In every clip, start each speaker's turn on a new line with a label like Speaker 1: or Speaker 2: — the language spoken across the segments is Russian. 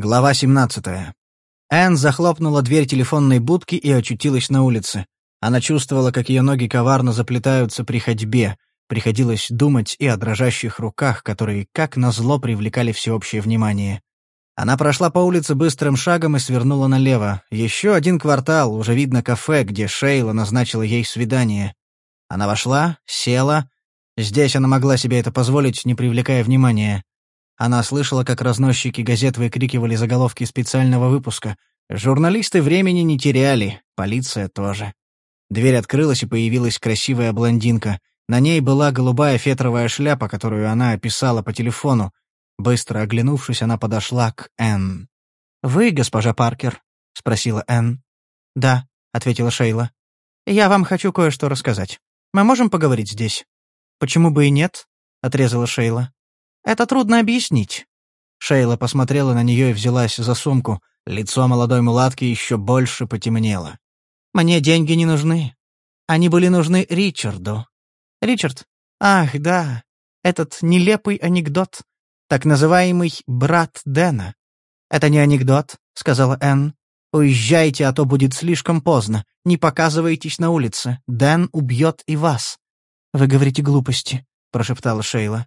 Speaker 1: Глава 17. Энн захлопнула дверь телефонной будки и очутилась на улице. Она чувствовала, как ее ноги коварно заплетаются при ходьбе. Приходилось думать и о дрожащих руках, которые, как назло, привлекали всеобщее внимание. Она прошла по улице быстрым шагом и свернула налево. Еще один квартал, уже видно кафе, где Шейла назначила ей свидание. Она вошла, села. Здесь она могла себе это позволить, не привлекая внимания. Она слышала, как разносчики газет выкрикивали заголовки специального выпуска. Журналисты времени не теряли, полиция тоже. Дверь открылась, и появилась красивая блондинка. На ней была голубая фетровая шляпа, которую она описала по телефону. Быстро оглянувшись, она подошла к Энн. «Вы, госпожа Паркер?» — спросила Энн. «Да», — ответила Шейла. «Я вам хочу кое-что рассказать. Мы можем поговорить здесь?» «Почему бы и нет?» — отрезала Шейла. Это трудно объяснить». Шейла посмотрела на нее и взялась за сумку. Лицо молодой мулатки еще больше потемнело. «Мне деньги не нужны. Они были нужны Ричарду». «Ричард? Ах, да. Этот нелепый анекдот. Так называемый «брат Дэна». «Это не анекдот», — сказала Энн. «Уезжайте, а то будет слишком поздно. Не показывайтесь на улице. Дэн убьет и вас». «Вы говорите глупости», — прошептала Шейла.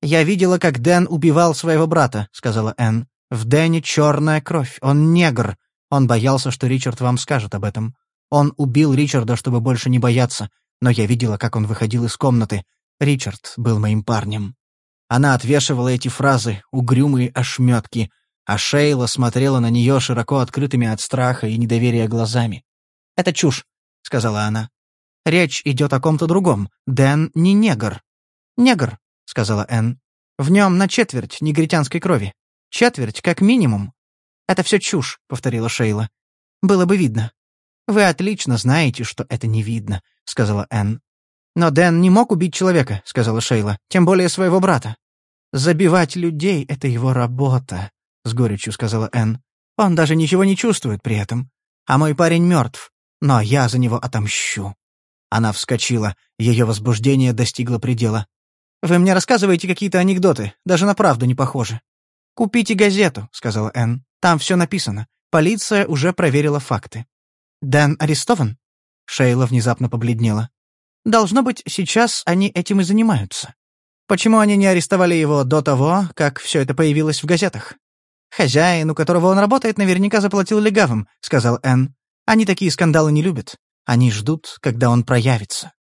Speaker 1: «Я видела, как Дэн убивал своего брата», — сказала Энн. «В Дэне черная кровь. Он негр. Он боялся, что Ричард вам скажет об этом. Он убил Ричарда, чтобы больше не бояться. Но я видела, как он выходил из комнаты. Ричард был моим парнем». Она отвешивала эти фразы, угрюмые ошметки, а Шейла смотрела на нее широко открытыми от страха и недоверия глазами. «Это чушь», — сказала она. «Речь идет о ком-то другом. Дэн не негр». «Негр», — сказала Энн. «В нем на четверть негритянской крови. Четверть, как минимум». «Это все чушь», — повторила Шейла. «Было бы видно». «Вы отлично знаете, что это не видно», — сказала Энн. «Но Дэн не мог убить человека», — сказала Шейла, — «тем более своего брата». «Забивать людей — это его работа», — с горечью сказала Энн. «Он даже ничего не чувствует при этом. А мой парень мертв. Но я за него отомщу». Она вскочила. Ее возбуждение достигло предела. Вы мне рассказываете какие-то анекдоты, даже на правду не похожи». «Купите газету», — сказала Энн. «Там все написано. Полиция уже проверила факты». «Дэн арестован?» Шейла внезапно побледнела. «Должно быть, сейчас они этим и занимаются. Почему они не арестовали его до того, как все это появилось в газетах?» «Хозяин, у которого он работает, наверняка заплатил легавым», — сказал Энн. «Они такие скандалы не любят. Они ждут, когда он проявится».